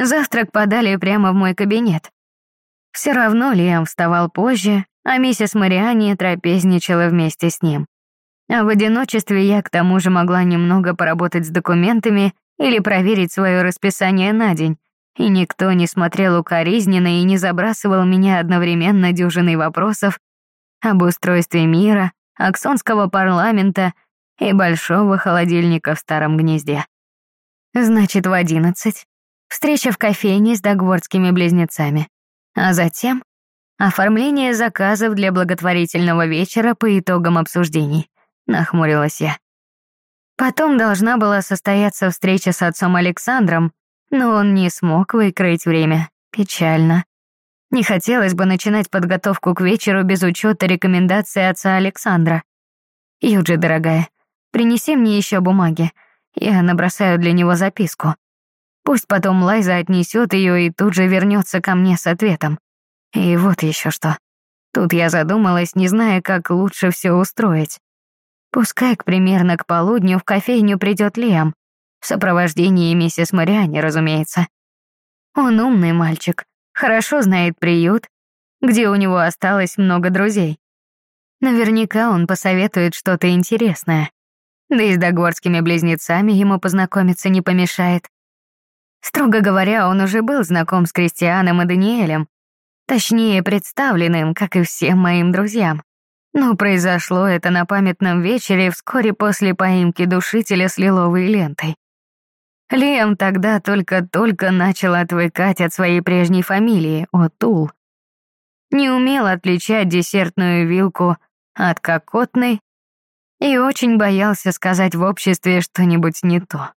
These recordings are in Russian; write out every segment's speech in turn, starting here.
Завтрак подали прямо в мой кабинет. Все равно Лиам вставал позже, а миссис Мариани трапезничала вместе с ним. А в одиночестве я к тому же могла немного поработать с документами или проверить свое расписание на день, и никто не смотрел укоризненно и не забрасывал меня одновременно дюжиной вопросов об устройстве мира, аксонского парламента и большого холодильника в старом гнезде. Значит, в одиннадцать встреча в кофейне с догвордскими близнецами, а затем оформление заказов для благотворительного вечера по итогам обсуждений, нахмурилась я. Потом должна была состояться встреча с отцом Александром, но он не смог выкроить время. Печально. Не хотелось бы начинать подготовку к вечеру без учета рекомендаций отца Александра. Юджи, дорогая, принеси мне еще бумаги. Я набросаю для него записку. Пусть потом Лайза отнесет ее и тут же вернется ко мне с ответом. И вот еще что. Тут я задумалась, не зная, как лучше все устроить. Пускай, к примерно к полудню в кофейню придет Лиам. В сопровождении миссис Мариани, разумеется. Он умный мальчик, хорошо знает приют, где у него осталось много друзей. Наверняка он посоветует что-то интересное. Да и с догорскими близнецами ему познакомиться не помешает. Строго говоря, он уже был знаком с Кристианом и Даниэлем, точнее, представленным, как и всем моим друзьям. Но произошло это на памятном вечере вскоре после поимки душителя с лиловой лентой. Лиам тогда только-только начал отвыкать от своей прежней фамилии, Отул. Не умел отличать десертную вилку от кокотной и очень боялся сказать в обществе что-нибудь не то.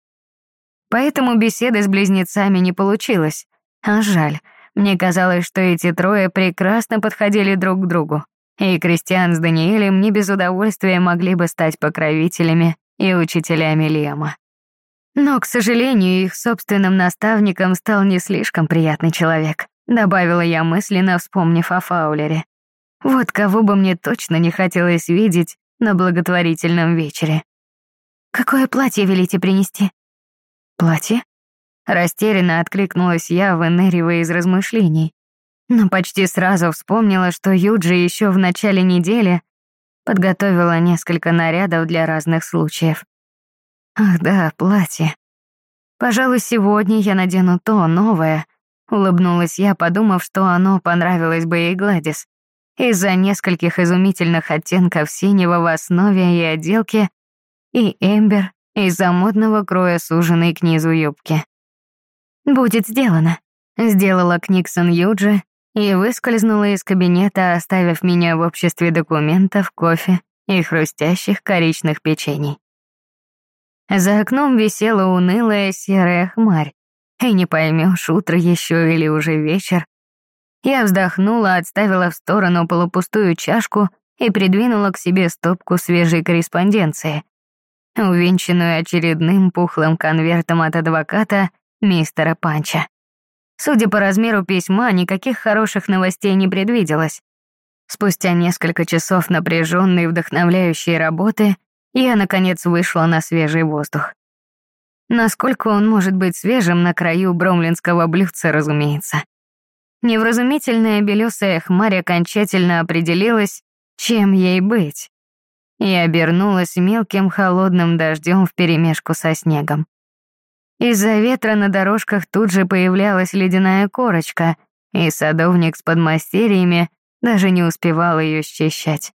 Поэтому беседы с близнецами не получилось, а жаль. Мне казалось, что эти трое прекрасно подходили друг к другу, и Кристиан с Даниэлем не без удовольствия могли бы стать покровителями и учителями Лема. Но, к сожалению, их собственным наставником стал не слишком приятный человек, добавила я мысленно, вспомнив о Фаулере. Вот кого бы мне точно не хотелось видеть на благотворительном вечере. «Какое платье велите принести?» «Платье?» Растерянно откликнулась я, выныривая из размышлений. Но почти сразу вспомнила, что Юджи еще в начале недели подготовила несколько нарядов для разных случаев. Ах да, платье. Пожалуй, сегодня я надену то новое. Улыбнулась я, подумав, что оно понравилось бы ей Гладис. Из-за нескольких изумительных оттенков синего в основе и отделке, и эмбер из-за модного кроя суженной к низу юбки. «Будет сделано», — сделала Книксон Юджи и выскользнула из кабинета, оставив меня в обществе документов, кофе и хрустящих коричных печений. За окном висела унылая серая хмарь. И не поймешь, утро еще или уже вечер. Я вздохнула, отставила в сторону полупустую чашку и придвинула к себе стопку свежей корреспонденции, увенчанную очередным пухлым конвертом от адвоката мистера Панча. Судя по размеру письма, никаких хороших новостей не предвиделось. Спустя несколько часов напряженной и вдохновляющей работы я, наконец, вышла на свежий воздух. Насколько он может быть свежим на краю бромлинского блюдца, разумеется. Невразумительная белесая хмарь окончательно определилась, чем ей быть, и обернулась мелким холодным дождем вперемешку со снегом. Из-за ветра на дорожках тут же появлялась ледяная корочка, и садовник с подмастерьями даже не успевал ее счищать.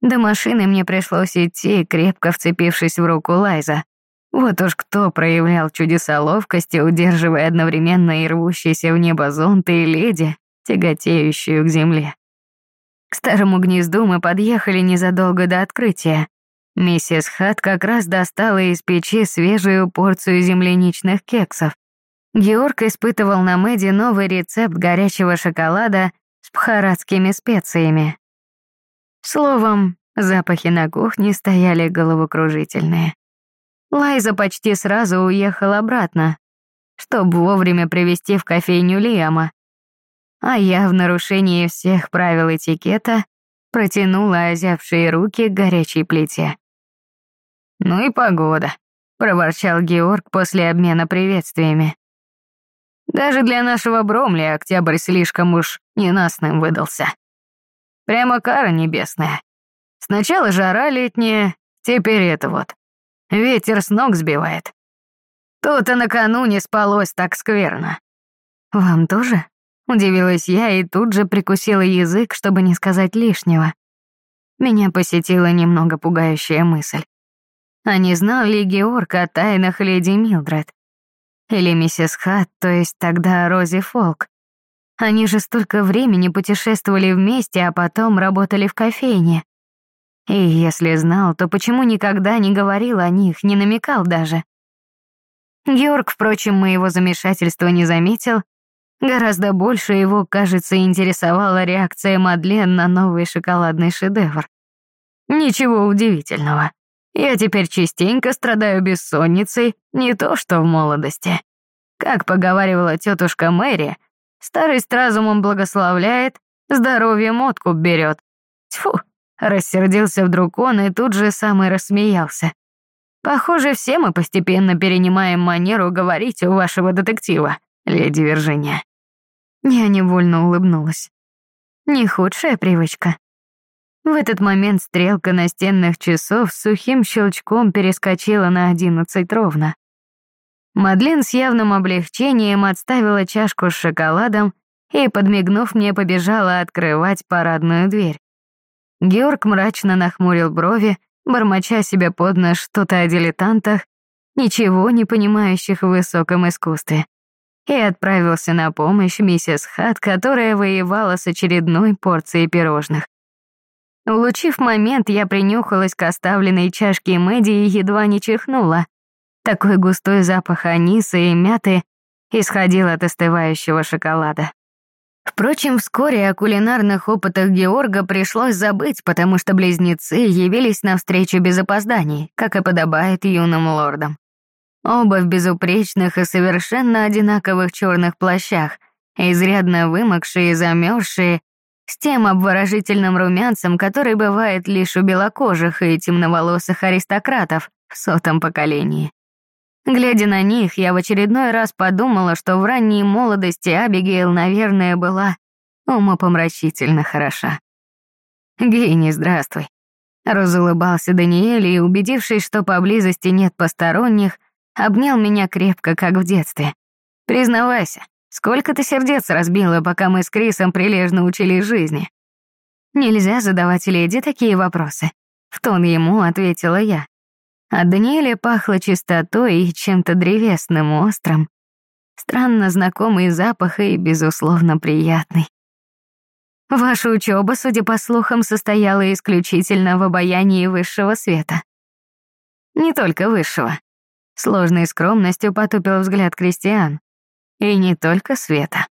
До машины мне пришлось идти, крепко вцепившись в руку Лайза. Вот уж кто проявлял чудеса ловкости, удерживая одновременно и рвущийся в небо зонт и леди, тяготеющую к земле. К старому гнезду мы подъехали незадолго до открытия. Миссис Хат как раз достала из печи свежую порцию земляничных кексов. Георг испытывал на Мэди новый рецепт горячего шоколада с бхаратскими специями. Словом, запахи на кухне стояли головокружительные. Лайза почти сразу уехал обратно, чтобы вовремя привести в кофейню Лиама. А я в нарушении всех правил этикета протянула озявшие руки к горячей плите. «Ну и погода», — проворчал Георг после обмена приветствиями. Даже для нашего Бромли октябрь слишком уж ненастным выдался. Прямо кара небесная. Сначала жара летняя, теперь это вот. Ветер с ног сбивает. То-то накануне спалось так скверно. Вам тоже? Удивилась я и тут же прикусила язык, чтобы не сказать лишнего. Меня посетила немного пугающая мысль. А не знал ли Георг о тайнах леди Милдред? Или миссис Хат, то есть тогда Рози Фолк? Они же столько времени путешествовали вместе, а потом работали в кофейне. И если знал, то почему никогда не говорил о них, не намекал даже? Георг, впрочем, моего замешательства не заметил. Гораздо больше его, кажется, интересовала реакция Мадлен на новый шоколадный шедевр. Ничего удивительного. Я теперь частенько страдаю бессонницей, не то что в молодости. Как поговаривала тетушка Мэри, старость разумом благословляет, здоровьем откуп берет. Тьфу, рассердился вдруг он и тут же сам и рассмеялся. Похоже, все мы постепенно перенимаем манеру говорить у вашего детектива, леди Виржиния. Я невольно улыбнулась. Не худшая привычка. В этот момент стрелка настенных часов с сухим щелчком перескочила на одиннадцать ровно. Мадлен с явным облегчением отставила чашку с шоколадом и, подмигнув мне, побежала открывать парадную дверь. Георг мрачно нахмурил брови, бормоча себе под нос что-то о дилетантах, ничего не понимающих в высоком искусстве, и отправился на помощь миссис Хат, которая воевала с очередной порцией пирожных. Улучив момент, я принюхалась к оставленной чашке Мэдди и едва не чихнула. Такой густой запах аниса и мяты исходил от остывающего шоколада. Впрочем, вскоре о кулинарных опытах Георга пришлось забыть, потому что близнецы явились навстречу без опозданий, как и подобает юным лордам. Оба в безупречных и совершенно одинаковых черных плащах, изрядно вымокшие и замерзшие, с тем обворожительным румянцем, который бывает лишь у белокожих и темноволосых аристократов в сотом поколении. Глядя на них, я в очередной раз подумала, что в ранней молодости Абигейл, наверное, была умопомрачительно хороша. «Гейни, здравствуй», — разулыбался Даниэль и, убедившись, что поблизости нет посторонних, обнял меня крепко, как в детстве. «Признавайся, Сколько ты сердец разбила, пока мы с Крисом прилежно учились жизни?» «Нельзя задавать леди такие вопросы», — в тон ему ответила я. От Даниэля пахло чистотой и чем-то древесным, острым. Странно знакомый запах и, безусловно, приятный. Ваша учеба, судя по слухам, состояла исключительно в обаянии высшего света. Не только высшего. Сложной скромностью потупил взгляд Кристиан. И не только Света.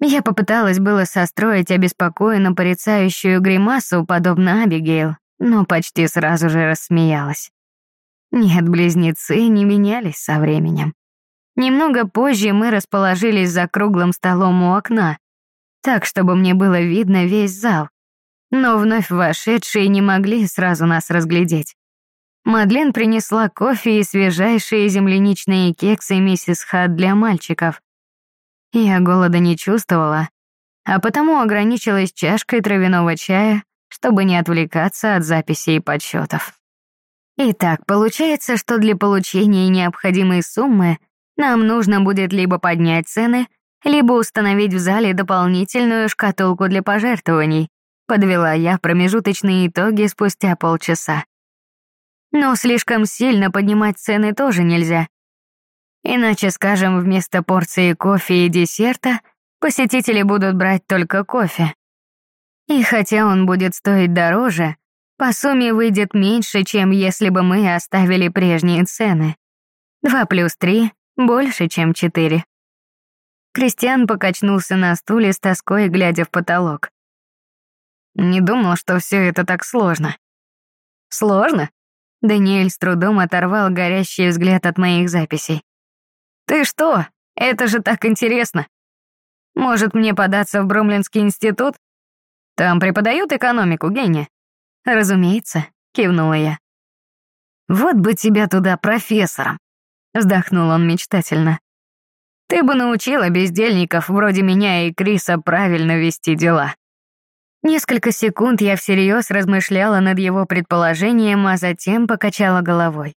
Я попыталась было состроить обеспокоенно порицающую гримасу, подобно Абигейл, но почти сразу же рассмеялась. Нет, близнецы не менялись со временем. Немного позже мы расположились за круглым столом у окна, так, чтобы мне было видно весь зал. Но вновь вошедшие не могли сразу нас разглядеть. Мадлен принесла кофе и свежайшие земляничные кексы миссис Хат для мальчиков. Я голода не чувствовала, а потому ограничилась чашкой травяного чая, чтобы не отвлекаться от записей и подсчетов. Итак, получается, что для получения необходимой суммы нам нужно будет либо поднять цены, либо установить в зале дополнительную шкатулку для пожертвований, подвела я промежуточные итоги спустя полчаса. Но слишком сильно поднимать цены тоже нельзя. Иначе, скажем, вместо порции кофе и десерта посетители будут брать только кофе. И хотя он будет стоить дороже, по сумме выйдет меньше, чем если бы мы оставили прежние цены. Два плюс три больше, чем четыре. Кристиан покачнулся на стуле с тоской, глядя в потолок. Не думал, что все это так сложно. Сложно? Даниэль с трудом оторвал горящий взгляд от моих записей. «Ты что? Это же так интересно! Может, мне податься в Бромлинский институт? Там преподают экономику, гения?» «Разумеется», — кивнула я. «Вот бы тебя туда профессором!» — вздохнул он мечтательно. Ты бы научила бездельников вроде меня и Криса правильно вести дела». Несколько секунд я всерьез размышляла над его предположением, а затем покачала головой.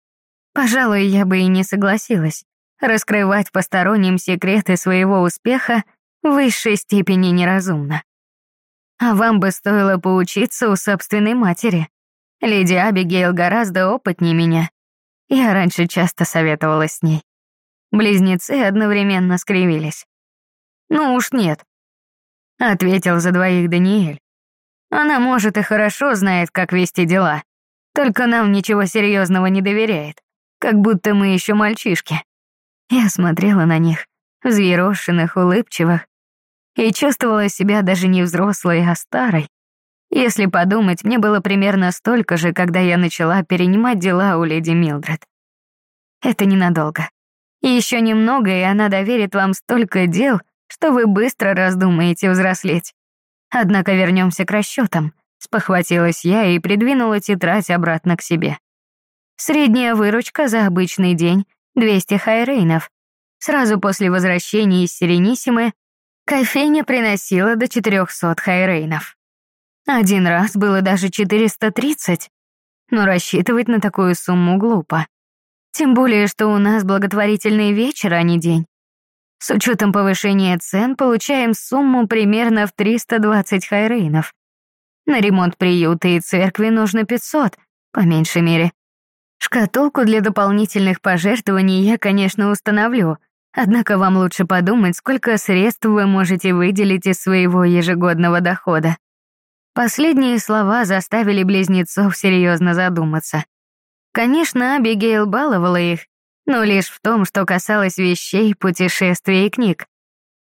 Пожалуй, я бы и не согласилась. Раскрывать посторонним секреты своего успеха в высшей степени неразумно. А вам бы стоило поучиться у собственной матери. Леди Абигейл гораздо опытнее меня. Я раньше часто советовалась с ней. Близнецы одновременно скривились. «Ну уж нет», — ответил за двоих Даниэль. «Она, может, и хорошо знает, как вести дела, только нам ничего серьезного не доверяет, как будто мы еще мальчишки». Я смотрела на них, взъерошенных, улыбчивых, и чувствовала себя даже не взрослой, а старой. Если подумать, мне было примерно столько же, когда я начала перенимать дела у леди Милдред. Это ненадолго. Еще немного, и она доверит вам столько дел, что вы быстро раздумаете взрослеть. Однако вернемся к расчетам. Спохватилась я и придвинула тетрадь обратно к себе. Средняя выручка за обычный день — 200 хайрейнов. Сразу после возвращения из Серенисимы кофейня приносила до 400 хайрейнов. Один раз было даже 430, но рассчитывать на такую сумму глупо. Тем более, что у нас благотворительный вечер, а не день. С учетом повышения цен получаем сумму примерно в 320 хайрейнов. На ремонт приюта и церкви нужно 500, по меньшей мере. Шкатулку для дополнительных пожертвований я, конечно, установлю, однако вам лучше подумать, сколько средств вы можете выделить из своего ежегодного дохода. Последние слова заставили близнецов серьезно задуматься. Конечно, Абигейл баловала их, но лишь в том, что касалось вещей, путешествий и книг.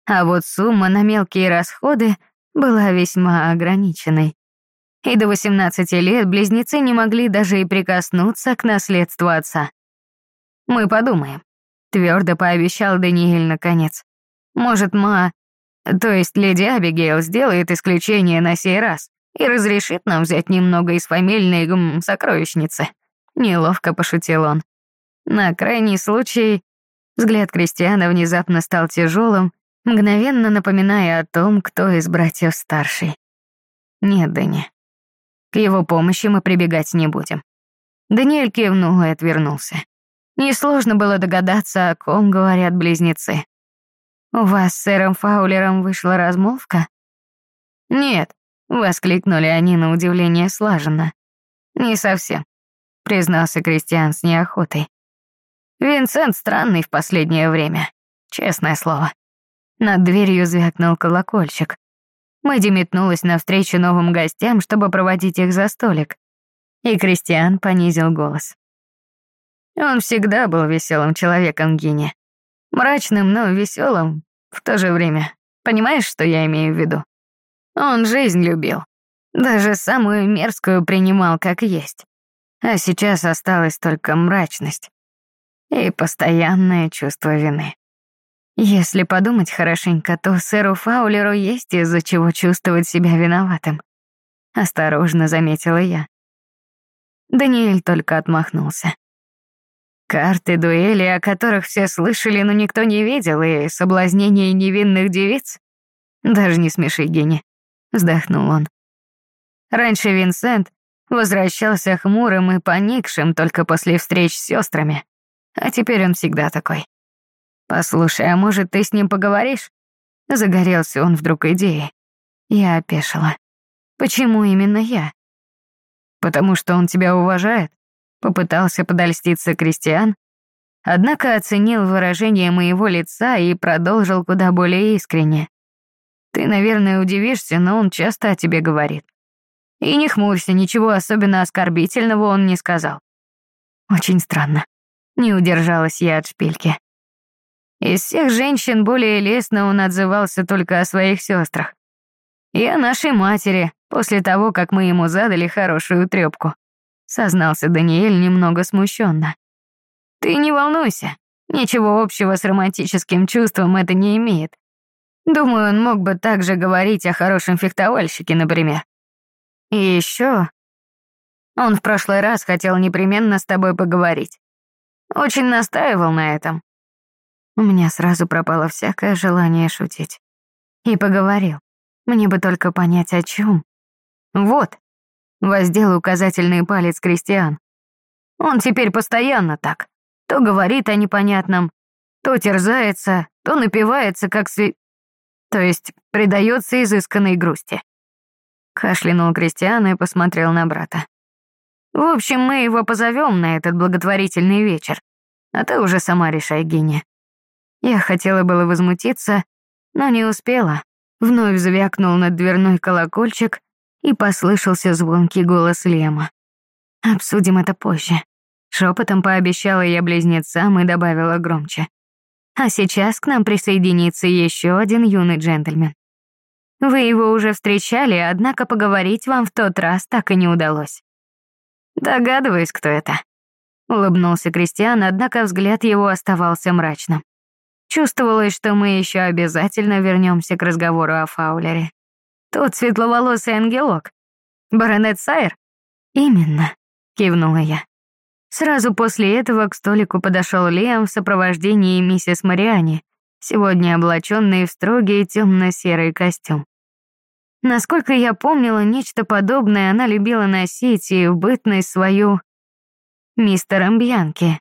А вот сумма на мелкие расходы была весьма ограниченной. И до 18 лет близнецы не могли даже и прикоснуться к наследству отца. «Мы подумаем», — твердо пообещал Даниэль наконец. «Может, Ма, то есть леди Абигейл, сделает исключение на сей раз и разрешит нам взять немного из фамильной гм, сокровищницы». Неловко пошутил он. На крайний случай взгляд Кристиана внезапно стал тяжелым, мгновенно напоминая о том, кто из братьев старший. Нет, Дэнни. К его помощи мы прибегать не будем. Даниэль кивнул и отвернулся. Несложно было догадаться, о ком говорят близнецы. «У вас с сэром Фаулером вышла размолвка?» «Нет», — воскликнули они на удивление слаженно. «Не совсем признался Кристиан с неохотой. Винсент странный в последнее время, честное слово. Над дверью звякнул колокольчик. Мэдди метнулась навстречу новым гостям, чтобы проводить их за столик. И Кристиан понизил голос. Он всегда был веселым человеком, Гини. Мрачным, но веселым в то же время. Понимаешь, что я имею в виду? Он жизнь любил. Даже самую мерзкую принимал как есть. А сейчас осталась только мрачность и постоянное чувство вины. Если подумать хорошенько, то сэру Фаулеру есть из-за чего чувствовать себя виноватым. Осторожно заметила я. Даниэль только отмахнулся. Карты дуэли, о которых все слышали, но никто не видел, и соблазнение невинных девиц? Даже не смеши, Гене, вздохнул он. Раньше Винсент Возвращался хмурым и поникшим только после встреч с сестрами. А теперь он всегда такой. «Послушай, а может, ты с ним поговоришь?» Загорелся он вдруг идеей. Я опешила. «Почему именно я?» «Потому что он тебя уважает», — попытался подольститься Кристиан, однако оценил выражение моего лица и продолжил куда более искренне. «Ты, наверное, удивишься, но он часто о тебе говорит. И не хмурься, ничего особенно оскорбительного он не сказал. Очень странно. Не удержалась я от шпильки. Из всех женщин более лестно он отзывался только о своих сестрах. И о нашей матери, после того, как мы ему задали хорошую трёпку. Сознался Даниэль немного смущенно. Ты не волнуйся, ничего общего с романтическим чувством это не имеет. Думаю, он мог бы также говорить о хорошем фехтовальщике, например. И еще он в прошлый раз хотел непременно с тобой поговорить. Очень настаивал на этом. У меня сразу пропало всякое желание шутить. И поговорил. Мне бы только понять, о чем. Вот, воздел указательный палец Кристиан. Он теперь постоянно так. То говорит о непонятном, то терзается, то напивается, как сви... То есть предается изысканной грусти. Кашлянул Кристиан и посмотрел на брата. В общем, мы его позовем на этот благотворительный вечер. А ты уже сама решай, Геня. Я хотела было возмутиться, но не успела. Вновь звякнул над дверной колокольчик, и послышался звонкий голос Лема. «Обсудим это позже». Шепотом пообещала я близнецам и добавила громче. «А сейчас к нам присоединится еще один юный джентльмен. Вы его уже встречали, однако поговорить вам в тот раз так и не удалось». «Догадываюсь, кто это», — улыбнулся Кристиан, однако взгляд его оставался мрачным. Чувствовалось, что мы еще обязательно вернемся к разговору о Фаулере. Тот светловолосый ангелок. Баронет Сайр? Именно, кивнула я. Сразу после этого к столику подошел Лиам в сопровождении миссис Мариани, сегодня облаченный в строгий темно-серый костюм. Насколько я помнила, нечто подобное она любила носить и в бытность свою мистером Бьянки.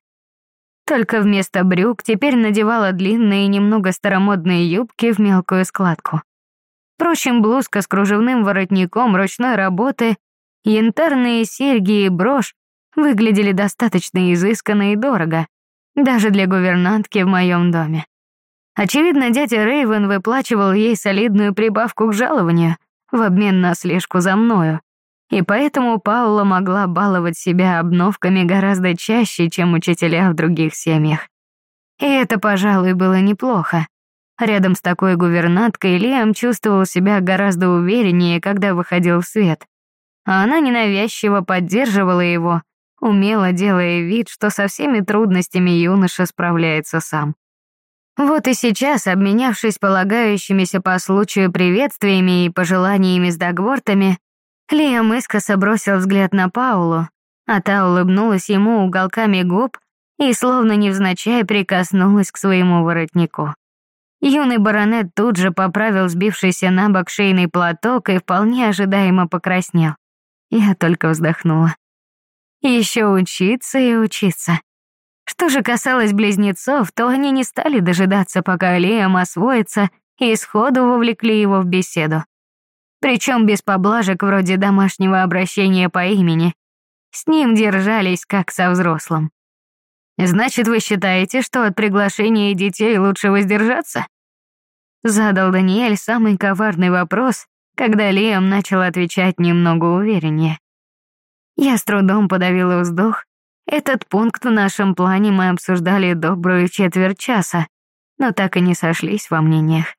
Только вместо брюк теперь надевала длинные немного старомодные юбки в мелкую складку. Впрочем, блузка с кружевным воротником ручной работы, янтарные серьги и брошь выглядели достаточно изысканно и дорого, даже для гувернантки в моем доме. Очевидно, дядя Рейвен выплачивал ей солидную прибавку к жалованию в обмен на слежку за мною, и поэтому Паула могла баловать себя обновками гораздо чаще, чем учителя в других семьях. И это, пожалуй, было неплохо. Рядом с такой гувернанткой Лиам чувствовал себя гораздо увереннее, когда выходил в свет. А она ненавязчиво поддерживала его, умело делая вид, что со всеми трудностями юноша справляется сам. Вот и сейчас, обменявшись полагающимися по случаю приветствиями и пожеланиями с Дагвортами, Лиам искоса бросил взгляд на Паулу, а та улыбнулась ему уголками губ и словно невзначай прикоснулась к своему воротнику. Юный баронет тут же поправил сбившийся на бок шейный платок и вполне ожидаемо покраснел. Я только вздохнула. Еще учиться и учиться. Что же касалось близнецов, то они не стали дожидаться, пока Лиам освоится, и сходу вовлекли его в беседу причем без поблажек вроде домашнего обращения по имени. С ним держались как со взрослым. «Значит, вы считаете, что от приглашения детей лучше воздержаться?» Задал Даниэль самый коварный вопрос, когда Лиам начал отвечать немного увереннее. Я с трудом подавила вздох. Этот пункт в нашем плане мы обсуждали добрую четверть часа, но так и не сошлись во мнениях.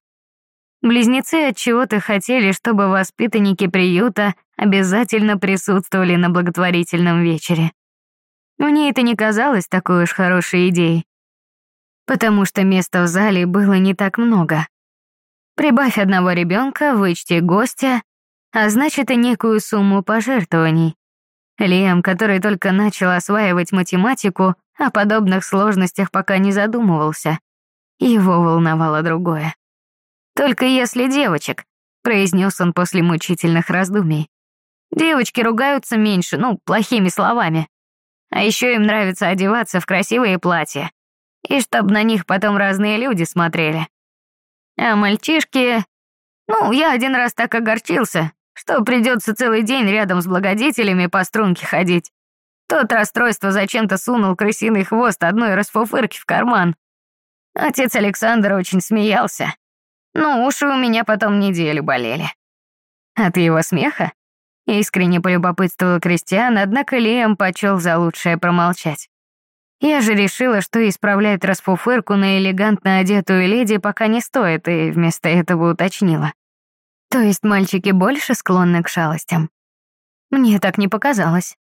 Близнецы от чего-то хотели, чтобы воспитанники приюта обязательно присутствовали на благотворительном вечере. Мне это не казалось такой уж хорошей идеей, потому что места в зале было не так много. Прибавь одного ребенка, вычти гостя, а значит и некую сумму пожертвований. Лиам, который только начал осваивать математику, о подобных сложностях пока не задумывался. Его волновало другое. Только если девочек, произнес он после мучительных раздумий. Девочки ругаются меньше, ну, плохими словами. А еще им нравится одеваться в красивые платья. И чтоб на них потом разные люди смотрели. А мальчишки... Ну, я один раз так огорчился, что придется целый день рядом с благодетелями по струнке ходить. Тот расстройство зачем-то сунул крысиный хвост одной расфуфырки в карман. Отец Александр очень смеялся. Но уши у меня потом неделю болели. От его смеха? Искренне полюбопытствовал Кристиан, однако Лиам почел за лучшее промолчать. Я же решила, что исправлять расфуфырку на элегантно одетую леди пока не стоит, и вместо этого уточнила. То есть мальчики больше склонны к шалостям? Мне так не показалось.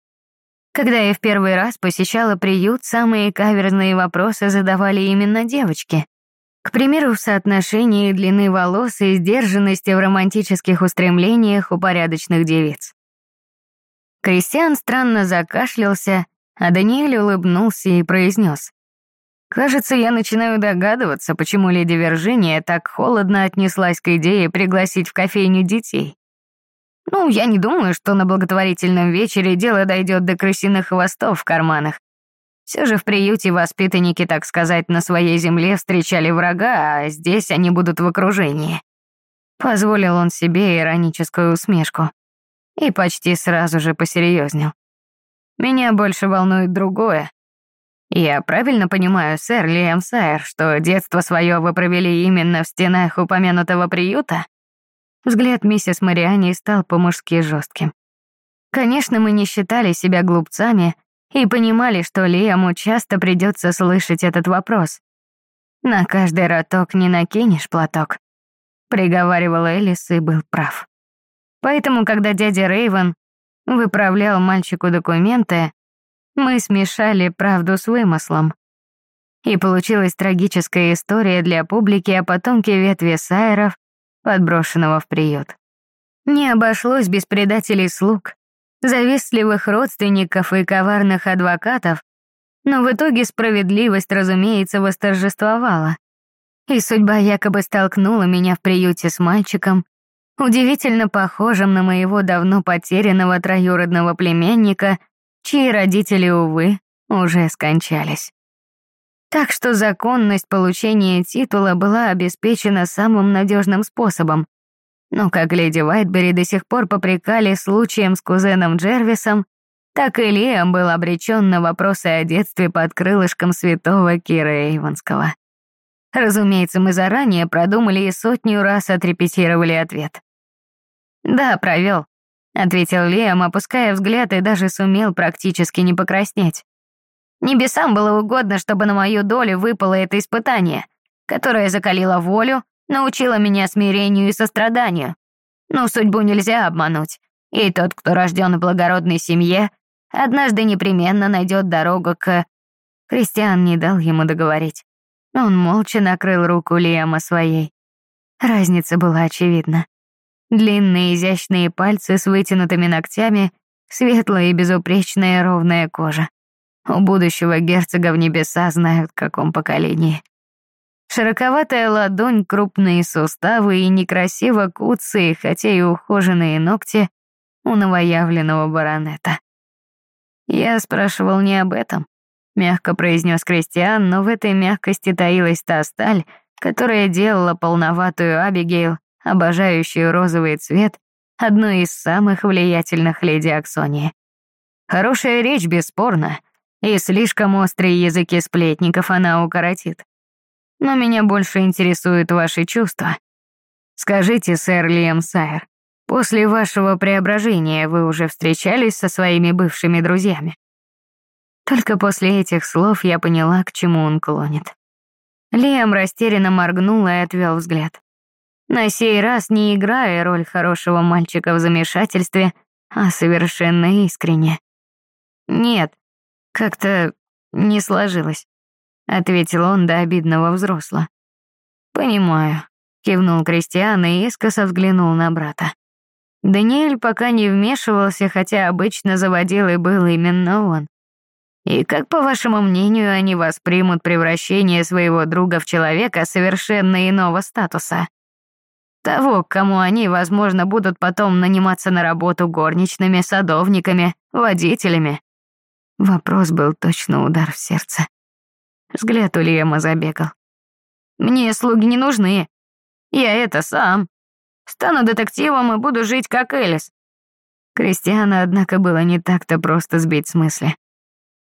Когда я в первый раз посещала приют, самые каверзные вопросы задавали именно девочки. К примеру, в соотношении длины волос и сдержанности в романтических устремлениях у порядочных девиц. Кристиан странно закашлялся, а Даниэль улыбнулся и произнес. Кажется, я начинаю догадываться, почему леди Виржиния так холодно отнеслась к идее пригласить в кофейню детей. Ну, я не думаю, что на благотворительном вечере дело дойдет до крысиных хвостов в карманах. Все же в приюте воспитанники, так сказать, на своей земле встречали врага, а здесь они будут в окружении. Позволил он себе ироническую усмешку. И почти сразу же посерьезнел. Меня больше волнует другое. Я правильно понимаю, сэр Лиэм Сайер, что детство свое вы провели именно в стенах упомянутого приюта? Взгляд миссис Мариани стал по-мужски жестким. Конечно, мы не считали себя глупцами и понимали, что Лиаму часто придется слышать этот вопрос. «На каждый роток не накинешь платок», — приговаривал Элис и был прав. Поэтому, когда дядя Рейвен выправлял мальчику документы, мы смешали правду с вымыслом. И получилась трагическая история для публики о потомке ветви Сайеров, подброшенного в приют. Не обошлось без предателей слуг, завистливых родственников и коварных адвокатов, но в итоге справедливость, разумеется, восторжествовала. И судьба якобы столкнула меня в приюте с мальчиком, удивительно похожим на моего давно потерянного троюродного племянника — чьи родители, увы, уже скончались. Так что законность получения титула была обеспечена самым надежным способом. Но как леди Уайтбери до сих пор попрекали случаем с кузеном Джервисом, так и Лиам был обречен на вопросы о детстве под крылышком святого Кира Эйвонского. Разумеется, мы заранее продумали и сотню раз отрепетировали ответ. Да, провел. — ответил Лиам, опуская взгляд и даже сумел практически не покраснеть. «Небесам было угодно, чтобы на мою долю выпало это испытание, которое закалило волю, научило меня смирению и состраданию. Но судьбу нельзя обмануть, и тот, кто рожден в благородной семье, однажды непременно найдет дорогу к...» Кристиан не дал ему договорить. Он молча накрыл руку Лиама своей. Разница была очевидна. Длинные изящные пальцы с вытянутыми ногтями, светлая и безупречная ровная кожа. У будущего герцога в небеса знают, в каком поколении. Широковатая ладонь, крупные суставы и некрасиво куцые, хотя и ухоженные ногти у новоявленного баронета. Я спрашивал не об этом, мягко произнес Кристиан, но в этой мягкости таилась та сталь, которая делала полноватую Абигейл обожающую розовый цвет, одной из самых влиятельных леди Аксонии. Хорошая речь, бесспорно, и слишком острые языки сплетников она укоротит. Но меня больше интересуют ваши чувства. Скажите, сэр Лиам Сайер, после вашего преображения вы уже встречались со своими бывшими друзьями? Только после этих слов я поняла, к чему он клонит. Лиам растерянно моргнул и отвел взгляд. На сей раз не играя роль хорошего мальчика в замешательстве, а совершенно искренне. «Нет, как-то не сложилось», — ответил он до обидного взросла. «Понимаю», — кивнул Кристиан и искоса взглянул на брата. Даниэль пока не вмешивался, хотя обычно заводил и был именно он. И как, по вашему мнению, они воспримут превращение своего друга в человека совершенно иного статуса? Того, кому они, возможно, будут потом наниматься на работу горничными, садовниками, водителями. Вопрос был точно удар в сердце. Взгляд у Лиэма забегал. «Мне слуги не нужны. Я это сам. Стану детективом и буду жить как Элис». Кристиана, однако, было не так-то просто сбить с мысли.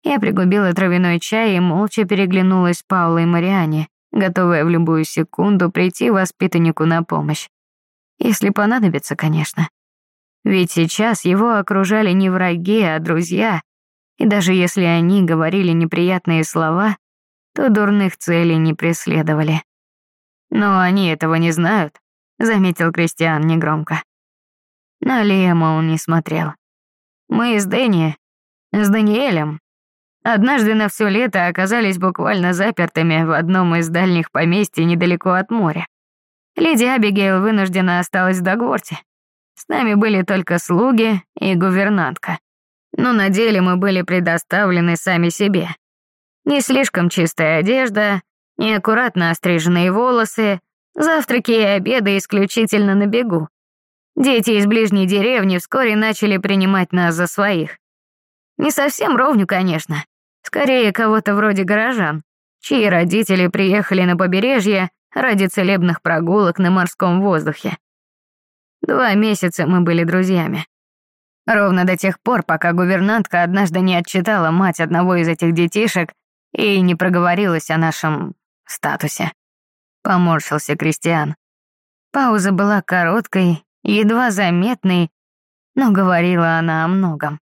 Я пригубила травяной чай и молча переглянулась с Паулой Мариане, готовая в любую секунду прийти воспитаннику на помощь. Если понадобится, конечно. Ведь сейчас его окружали не враги, а друзья, и даже если они говорили неприятные слова, то дурных целей не преследовали. «Но они этого не знают», — заметил Кристиан негромко. На Лиэма он не смотрел. «Мы с Дэнни, с Даниэлем, Однажды на все лето оказались буквально запертыми в одном из дальних поместьй недалеко от моря. Леди Абигейл вынуждена осталась в Дагворте. С нами были только слуги и гувернантка. Но на деле мы были предоставлены сами себе. Не слишком чистая одежда, неаккуратно остриженные волосы, завтраки и обеды исключительно на бегу. Дети из ближней деревни вскоре начали принимать нас за своих. Не совсем ровню, конечно. Скорее, кого-то вроде горожан, чьи родители приехали на побережье ради целебных прогулок на морском воздухе. Два месяца мы были друзьями. Ровно до тех пор, пока гувернантка однажды не отчитала мать одного из этих детишек и не проговорилась о нашем статусе. Поморщился Кристиан. Пауза была короткой, едва заметной, но говорила она о многом.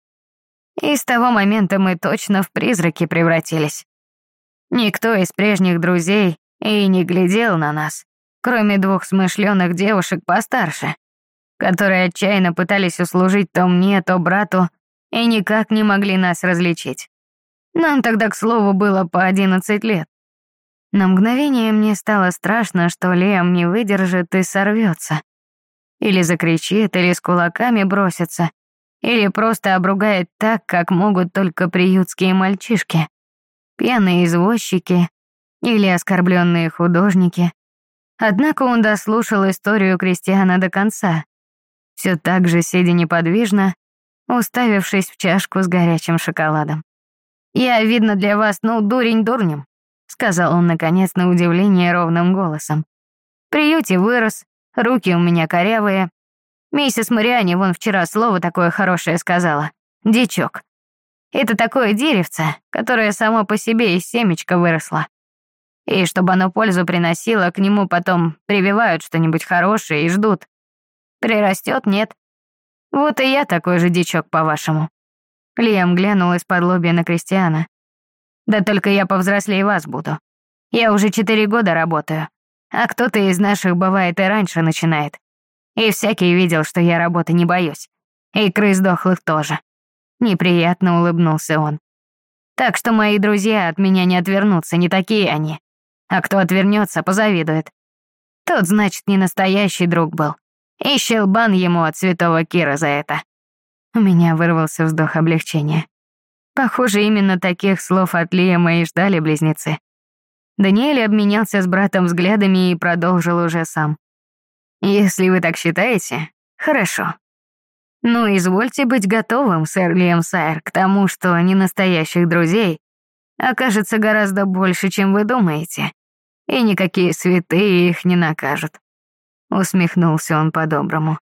И с того момента мы точно в призраки превратились. Никто из прежних друзей и не глядел на нас, кроме двух смышленых девушек постарше, которые отчаянно пытались услужить то мне, то брату и никак не могли нас различить. Нам тогда, к слову, было по одиннадцать лет. На мгновение мне стало страшно, что Лиам не выдержит и сорвется. Или закричит, или с кулаками бросится, или просто обругает так, как могут только приютские мальчишки. Пьяные извозчики или оскорбленные художники. Однако он дослушал историю Кристиана до конца, все так же сидя неподвижно, уставившись в чашку с горячим шоколадом. «Я, видно, для вас, ну, дурень дурнем», — сказал он, наконец, на удивление ровным голосом. «В приюте вырос, руки у меня корявые, Миссис Мариани вон вчера слово такое хорошее сказала. Дичок. Это такое деревце, которое само по себе из семечка выросло. И чтобы оно пользу приносило, к нему потом прививают что-нибудь хорошее и ждут. Прирастет, нет? Вот и я такой же дичок, по-вашему. Лиам глянул из-под лобья на Кристиана. Да только я повзрослее вас буду. Я уже четыре года работаю. А кто-то из наших бывает и раньше начинает. И всякий видел, что я работы не боюсь. И крыс дохлых тоже. Неприятно улыбнулся он. Так что мои друзья от меня не отвернутся, не такие они. А кто отвернется, позавидует. Тот, значит, не настоящий друг был. И щелбан ему от святого Кира за это. У меня вырвался вздох облегчения. Похоже, именно таких слов от Лиэма и ждали близнецы. Даниэль обменялся с братом взглядами и продолжил уже сам. Если вы так считаете, хорошо. Ну, извольте быть готовым, сэр Лиам Сайр, к тому, что ненастоящих друзей окажется гораздо больше, чем вы думаете, и никакие святые их не накажут. Усмехнулся он по-доброму.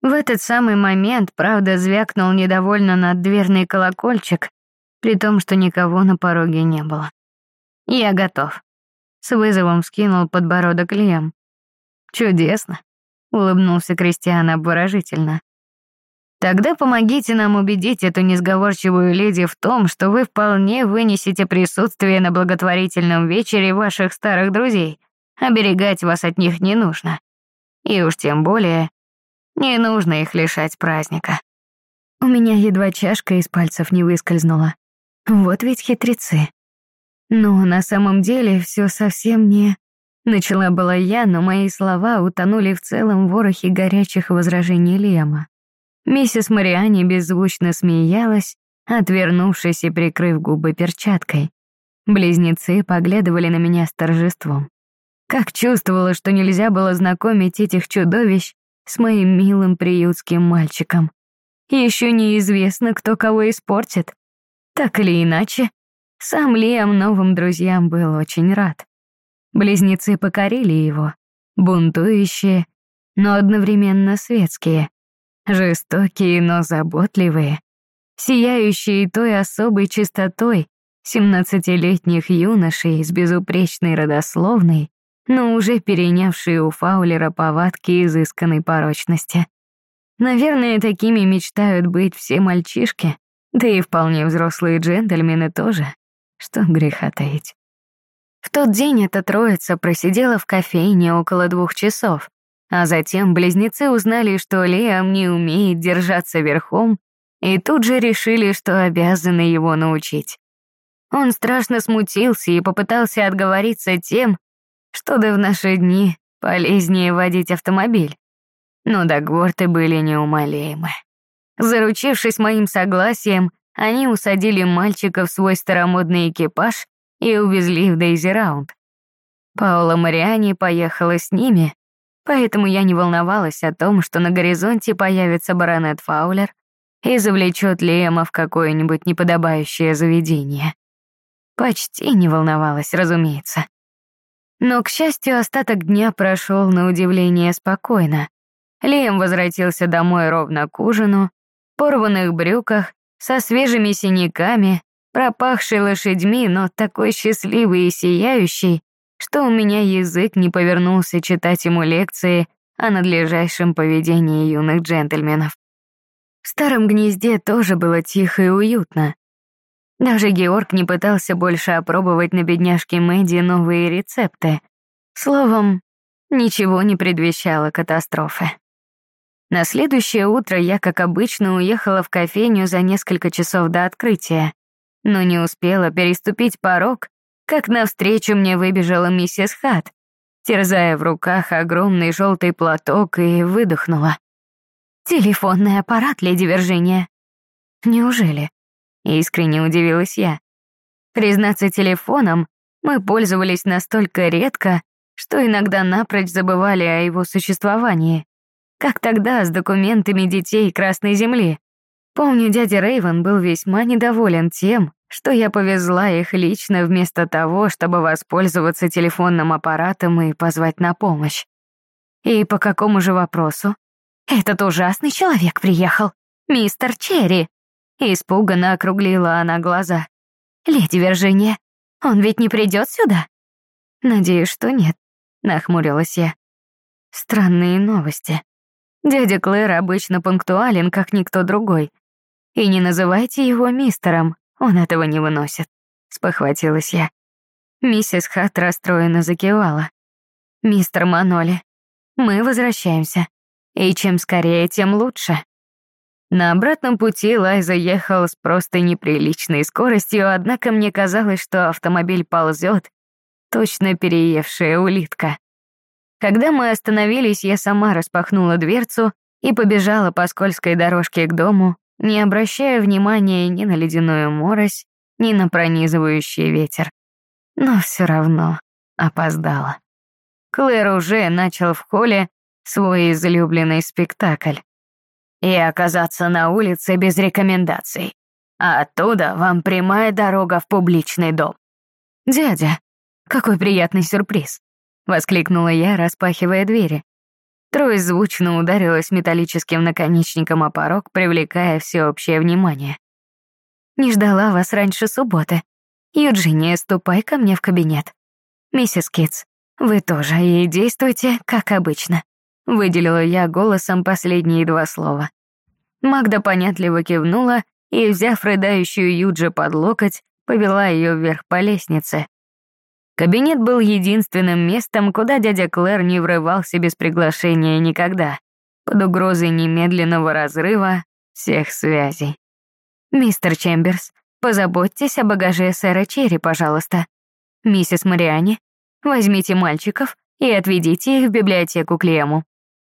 В этот самый момент, правда, звякнул недовольно над дверный колокольчик, при том, что никого на пороге не было. «Я готов», — с вызовом скинул подбородок Лиам. «Чудесно улыбнулся Кристиан обворожительно. Тогда помогите нам убедить эту несговорчивую леди в том, что вы вполне вынесете присутствие на благотворительном вечере ваших старых друзей. Оберегать вас от них не нужно. И уж тем более не нужно их лишать праздника. У меня едва чашка из пальцев не выскользнула. Вот ведь хитрецы. Но на самом деле все совсем не... Начала была я, но мои слова утонули в целом ворохе горячих возражений Лема. Миссис Мариани беззвучно смеялась, отвернувшись и прикрыв губы перчаткой. Близнецы поглядывали на меня с торжеством. Как чувствовала, что нельзя было знакомить этих чудовищ с моим милым приютским мальчиком. Еще неизвестно, кто кого испортит. Так или иначе, сам Лиам новым друзьям был очень рад. Близнецы покорили его, бунтующие, но одновременно светские, жестокие, но заботливые, сияющие той особой чистотой семнадцатилетних юношей с безупречной родословной, но уже перенявшие у Фаулера повадки изысканной порочности. Наверное, такими мечтают быть все мальчишки, да и вполне взрослые джентльмены тоже, что греха таить. В тот день эта троица просидела в кофейне около двух часов, а затем близнецы узнали, что Лиам не умеет держаться верхом, и тут же решили, что обязаны его научить. Он страшно смутился и попытался отговориться тем, что да в наши дни полезнее водить автомобиль. Но догорты были неумолимы. Заручившись моим согласием, они усадили мальчика в свой старомодный экипаж и увезли в Дейзи Раунд. Паула Мариани поехала с ними, поэтому я не волновалась о том, что на горизонте появится баронет Фаулер и завлечет Лема в какое-нибудь неподобающее заведение. Почти не волновалась, разумеется. Но, к счастью, остаток дня прошел на удивление спокойно. Лем возвратился домой ровно к ужину, в порванных брюках, со свежими синяками, пропахший лошадьми, но такой счастливый и сияющий, что у меня язык не повернулся читать ему лекции о надлежащем поведении юных джентльменов. В старом гнезде тоже было тихо и уютно. Даже Георг не пытался больше опробовать на бедняжке Мэдди новые рецепты. Словом, ничего не предвещало катастрофы. На следующее утро я, как обычно, уехала в кофейню за несколько часов до открытия, но не успела переступить порог, как навстречу мне выбежала миссис Хат, терзая в руках огромный желтый платок и выдохнула. «Телефонный аппарат, леди Виржиния». «Неужели?» — искренне удивилась я. Признаться, телефоном мы пользовались настолько редко, что иногда напрочь забывали о его существовании. Как тогда с документами детей Красной Земли. Помню, дядя Рейвен был весьма недоволен тем, что я повезла их лично вместо того, чтобы воспользоваться телефонным аппаратом и позвать на помощь. И по какому же вопросу? Этот ужасный человек приехал, мистер Черри. Испуганно округлила она глаза. Леди Виржиния, он ведь не придет сюда? Надеюсь, что нет, нахмурилась я. Странные новости. Дядя Клэр обычно пунктуален, как никто другой. И не называйте его мистером, он этого не выносит. Спохватилась я. Миссис Хат расстроенно закивала. «Мистер Маноли, мы возвращаемся. И чем скорее, тем лучше». На обратном пути Лайза ехал с просто неприличной скоростью, однако мне казалось, что автомобиль ползет, точно переевшая улитка. Когда мы остановились, я сама распахнула дверцу и побежала по скользкой дорожке к дому, не обращая внимания ни на ледяную морось, ни на пронизывающий ветер. Но все равно опоздала. Клэр уже начал в холле свой излюбленный спектакль. И оказаться на улице без рекомендаций. А оттуда вам прямая дорога в публичный дом. «Дядя, какой приятный сюрприз!» — воскликнула я, распахивая двери. Трое звучно ударилась металлическим наконечником о порог, привлекая всеобщее внимание. «Не ждала вас раньше субботы. Юджиния, ступай ко мне в кабинет. Миссис Китс, вы тоже и действуйте, как обычно», — выделила я голосом последние два слова. Магда понятливо кивнула и, взяв рыдающую Юджи под локоть, повела ее вверх по лестнице, Кабинет был единственным местом, куда дядя Клэр не врывался без приглашения никогда, под угрозой немедленного разрыва всех связей. «Мистер Чемберс, позаботьтесь о багаже сэра Черри, пожалуйста. Миссис Мариани, возьмите мальчиков и отведите их в библиотеку к Лему.